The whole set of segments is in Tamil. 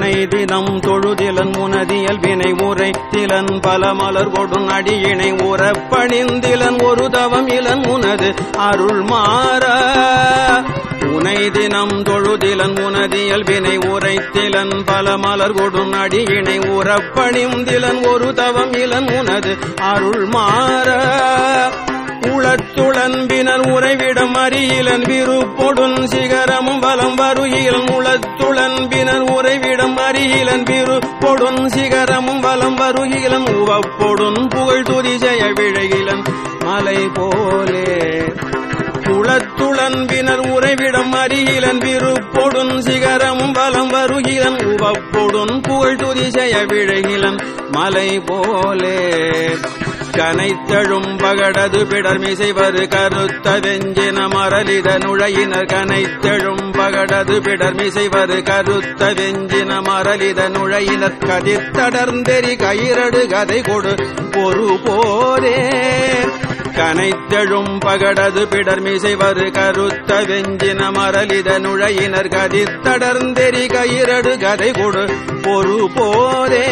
தினம் தொழுதிலன் முனதியல் வினை உரை திலன் பல மலர் கொடும் அடியினை உறப்பணிந்திலன் ஒரு தவம் இளன் முனது அருள் மாற. உனை தினம் தொழுதிலன் முனதியல் வினை உரைத்திலன் பல மலர் கொடும் அடியினை உறப்பணிந்திலன் ஒரு தவம் இளன் முனது அருள் மாற. உளத்துளன்பினர் உறைவிடம் அறியிலன் விருப்பொடுன் சிகரமும் வலம் வருகிலன் உளத்துளன்பினர் உறைவிடம் அறியிலன் விருப்பொடுன் சிகரமும் வலம் வருகிலன் உவப்பொடுன் புகழ் துரிசெய விழகிலன் மலை போலே. குளத்துளன்பினர் உறைவிடம் அருகிலன் விருப்பொடுன் சிகரமும் பலம் வருகிலன் உவப்பொடுன் புகழ் துரிசெய விழகிலன் மலை போலே. கனைத்தழும் பகடது பிடர்மிசைவரு கருத்த வெஞ்சின மரலித நுழையினர் கனைத்தழும் பகடது பிடர்மிசைவரு கருத்த வெஞ்சின மரலித நுழையினர் கதிர்த்தடர்ந்தெறி கயிரடு கதை கொடு ஒரு போரே கனைத்தெழும் பகடது பிடர்மிசைவரு கருத்த வெஞ்சின மரலித நுழையினர் கதிர்த்தடர்ந்தெறி கயிரடு கதை கொடு. பொறு போதே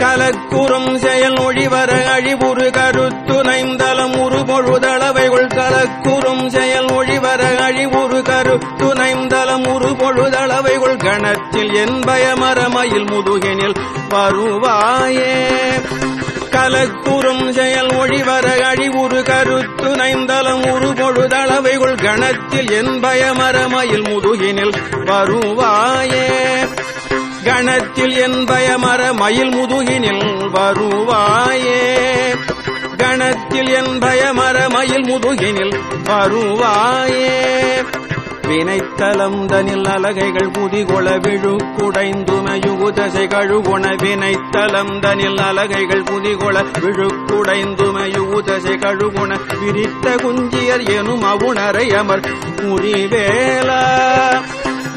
கலக்குறும் செயல் ஒழிவர அழிவுறு கருத்துணைந்தலம் உருபொழுதளவைகள் கலக்குறும் செயல் ஒழிவர அழிவுறு கருத்துணைந்தலம் உருபொழுதளவைகள் கணத்தில் என் பயமரமையில் முதுகெனில் வருவாயே. கலக்குறும் செயல் ஒழிவர அழிவுறு கருத்து நைந்தலம் உருபொழுதளவைகள் கணத்தில் என் பயமரமயில் முதுகினில் வருவாயே. கணத்தில் என் பயமர மயில் முதுகினில் வருவாயே. கணத்தில் என் பயமர மயில் முதுகினில் வருவாயே. வினைத்தலம் தனில் அலகைகள் குதிகொள விழுக்குடைந்துமையுகுதசை கழுகுண வினைத்தலம் தனில் அலகைகள் குதிகொள விழுக்குடைந்துமையுகுதசை கழுகுண விரித்த குஞ்சியர் எனும் அவுணரை அமர் முறிவேலா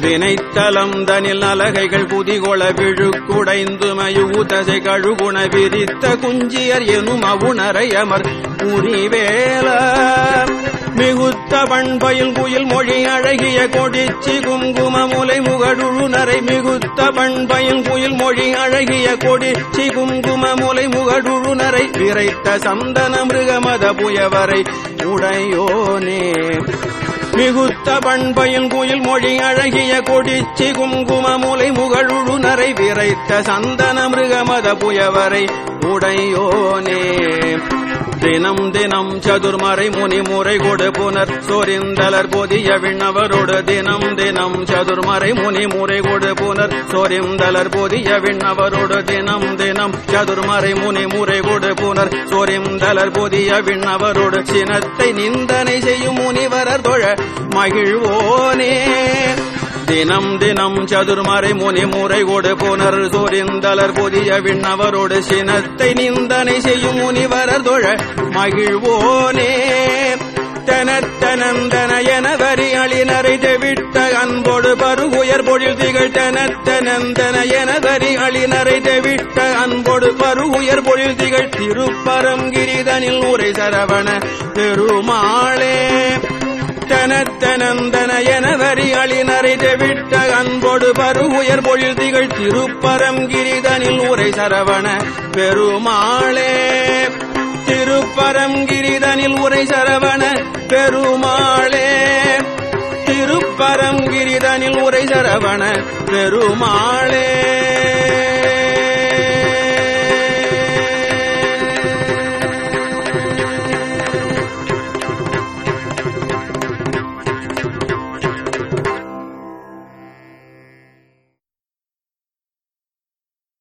வினைத்தலம் தனில் அலகைகள் குதிகொள விழுக்குடைந்து தசை கழுகுண விரித்த குஞ்சியர் எனும் அவுணரை அமர் புரிவேல மிகுத்த பண்பயில் குயில் மொழி அழகிய கொடிச்சி குங்கும முலை முகடுழுநரை மிகுத்த பண்பயில் குயில் மொழி அழகிய கொடிச்சி குங்கும முலை முகடுழுநரை விரைத்த சந்தன மிருகமத புயவரை உடையோனே மிகுத்த பண்பையின் குயில் மொழி அழகிய கொடிச்சி குங்கும முலை முகழுழு நரை. விரைத்த சந்தன மிருகமத புயவரை உடையோனே தினம் தினம் சதுர்மறை முனி முறை கொடு புனர் சொரிந்தலர் பொதிய விண்ணவரோடு தினம் தினம் சதுர்மறை முனி முறை கொடு புனர் சொரிந்தலர் பொதிய விண்ணவரோடு தினம் தினம் சதுர்மறை முனி முறை கொடு புனர் சொரிந்தலர் பொதிய விண்ணவரோடு சினத்தை நிந்தனை செய்யும் முனிவரர் தொழ மகிழ்வோனே. தினம் தினம் சதுர்மறை முனி முறை கொடு புனர் சொரிந்தலர் பொதிய விண்ணவரோடு சினத்தை நிந்தனை செய்யும் முனிவரர் தொழ மகிழ்வோனே. தனத்தனந்தன என வரி அழினரை தெவிட்ட அன்போடு பருகுயர் பொழில் திகழ். தனத்தனந்தன என வரி அழினரை தெவிட்ட அன்போடு பருகுயர் பொழில் திகழ். திருப்பரங்கிரிதனில் உரை சரவண பெருமாளே. தனத்தனந்தன என வரி அழினரை தெவிட்ட அன்போடு பருகுயர் பொழில் திகழ் திருப்பரங்கிரிதனில் உரை சரவண பெருமாளே. திருப்பரங்கிரிதனில் உரை சரவண பெருமாளே. திருப்பரங்கிரிதனில் உரை சரவண பெருமாளே.